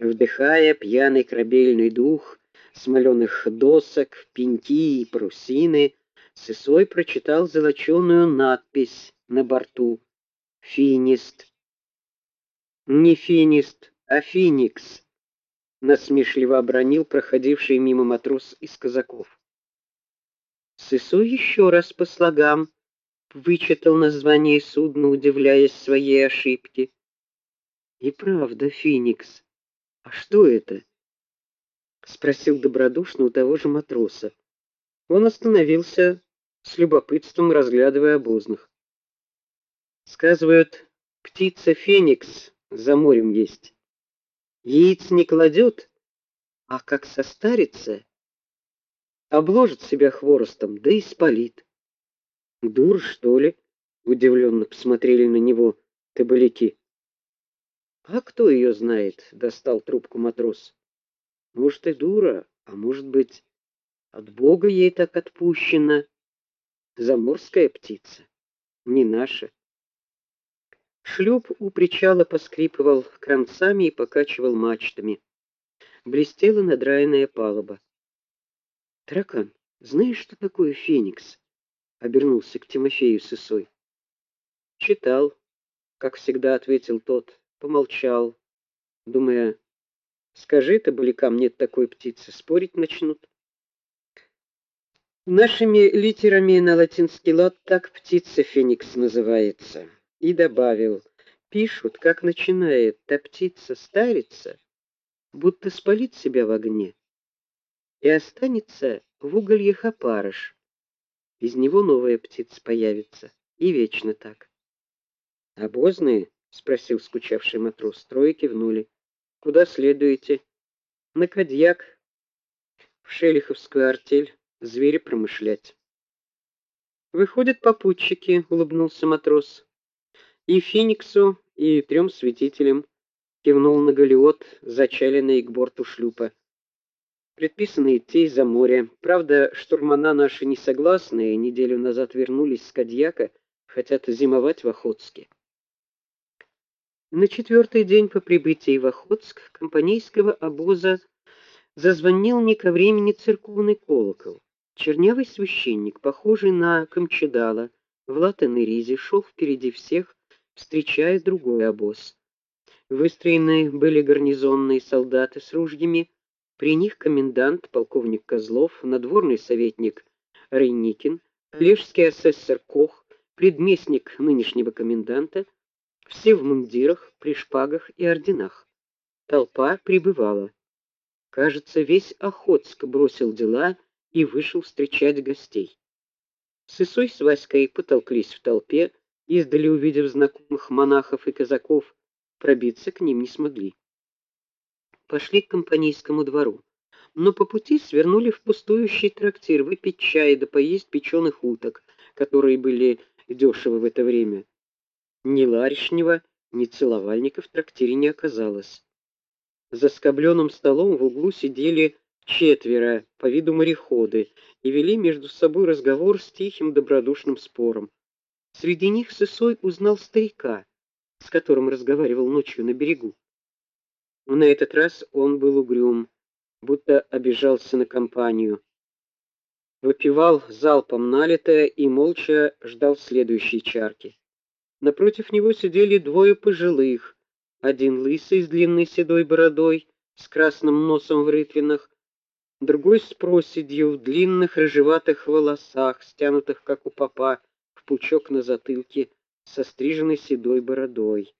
Вдыхая пьяный корабельный дух смоленых досок, пеньки и парусины, Сысой прочитал золоченую надпись на борту «Финист». Не финист, а феникс, насмешливо обронил проходивший мимо матрос из казаков. Сысой еще раз по слогам вычитал название судна, удивляясь своей ошибке. И правда, Феникс. А что это? спросил добродушно у того же матроса. Он остановился с любопытством разглядывая обозных. Сказывают, птица Феникс за морем есть. Яиц не кладет, а как состарится, обложит себя хворостом, да и спалит. Дур, что ли? удивленно посмотрели на него табаляки. А кто ее знает? достал трубку матрос. Может и дура, а может быть, от Бога ей так отпущено. Заморская птица, не наша. Шлюп у причала поскрипывал кранцами и покачивал мачтами. Блестела надраенная палуба. Таракан, знаешь, что такое феникс? обернулся к Тимофею Сысой. Читал, как всегда ответил тот, помолчал, думая: скажи это баликам нет такой птицы, спорить начнут. Нашими литерами на латинский лад так птица феникс называется. И добавил: пишут, как начинает та птица стариться, будто спалит себя в огне и останется в угольях опарыш из него новая птица появится, и вечно так. Обозные? Спросил скучавший матрос. Трое кивнули. Куда следуете? На Кадьяк, в Шелиховскую артель, звери промышлять. Выходят попутчики, улыбнулся матрос. И Фениксу, и трем святителям кивнул на галеот, зачаленный к борту шлюпа. Предписано идти за море. Правда, штурмана наши не согласны, неделю назад вернулись с Кадьяка, хотят зимовать в Охотске. На четвертый день по прибытии в Охотск компанейского обоза зазвонил не ко времени церковный колокол. Чернявый священник, похожий на камчедала, в латаной ризе, шел впереди всех, встречая другой обоз. Выстроены были гарнизонные солдаты с ружьями, при них комендант полковник Козлов, надворный советник Рейникин, лежский асессор Кох, предместник нынешнего коменданта, все в мундирах, при шпагах и орденах. Толпа прибывала. Кажется, весь Охотск бросил дела и вышел встречать гостей. Сысой с Васькой потолклись в толпе, издали увидев знакомых монахов и казаков, пробиться к ним не смогли пошли к компанейскому двору, но по пути свернули в пустующий трактир выпить чай да поесть печеных уток, которые были дешевы в это время. Ни ларишнего, ни целовальника в трактире не оказалось. За скобленным столом в углу сидели четверо, по виду мореходы, и вели между собой разговор с тихим добродушным спором. Среди них Сысой узнал старика, с которым разговаривал ночью на берегу. На этот раз он был угрюм, будто обижался на компанию. Выпивал залпом налитое и молча ждал следующей чарки. Напротив него сидели двое пожилых, один лысый с длинной седой бородой, с красным носом в рытвинах, другой с проседью в длинных рыжеватых волосах, стянутых как у попа в пучок на затылке, со стриженной седой бородой.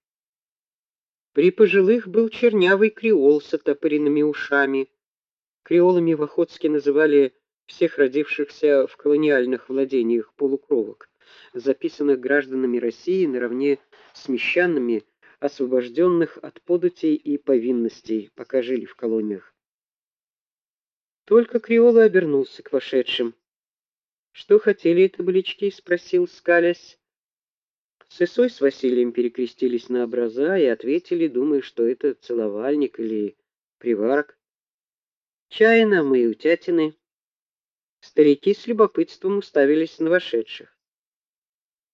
При пожилых был чернявый креол с оттопыренными ушами. Креолами в Охотске называли всех родившихся в колониальных владениях полукровок, записанных гражданами России наравне с мещанами, освобожденных от податей и повинностей, пока жили в колониях. Только креол обернулся к вошедшим. Что хотели это таблички, спросил, скалясь. Сысой с Василием перекрестились на образа и ответили, думая, что это целовальник или приварок. Чай нам и утятины. Старики с любопытством уставились на вошедших.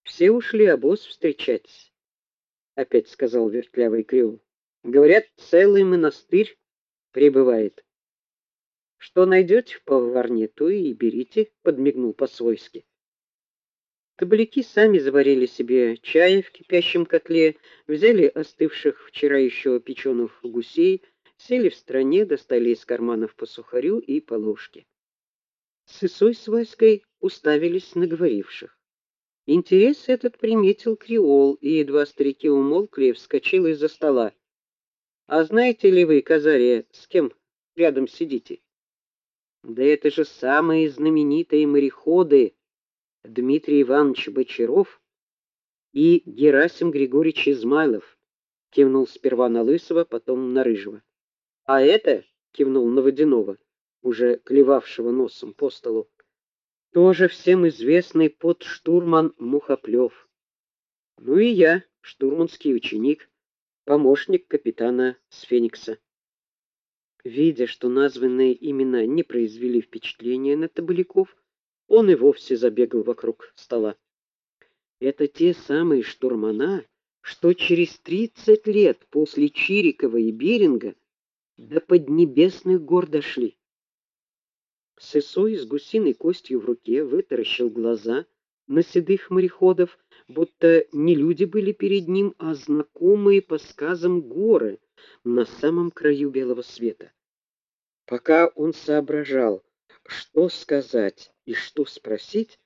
Все ушли обоз встречать, опять сказал вертлявый крёл. Говорят, целый монастырь прибывает. Что найдете в поварне, то и берите, подмигнул по-свойски. Кабаляки сами заварили себе чай в кипящем котле, взяли остывших вчера еще печеных гусей, сели в стороне, достали из карманов по сухарю и по ложке. С Исой с Васькой уставились на говоривших. Интерес этот приметил Креол, и едва старики умолкли, вскочил из-за стола. А знаете ли вы, Казария, с кем рядом сидите? Да это же самые знаменитые мореходы Дмитрий Иванович Бочаров и Герасим Григорьевич Измайлов. Кивнул сперва на Лысого, потом на Рыжего. А это, кивнул на Водянова, уже клевавшего носом по столу, тоже всем известный подштурман Мухоплев. Ну и я, штурманский ученик, помощник капитана с Феникса. Видя, что названные имена не произвели впечатления на Табаляков, он и вовсе забегал вокруг стола. Это те самые штурмана, что через тридцать лет после Чирикова и Беринга до поднебесных гор дошли. Сысой с гусиной костью в руке вытаращил глаза на седых мореходов, будто не люди были перед ним, а знакомые по сказам горы на самом краю белого света. Пока он соображал, что сказать и что спросить,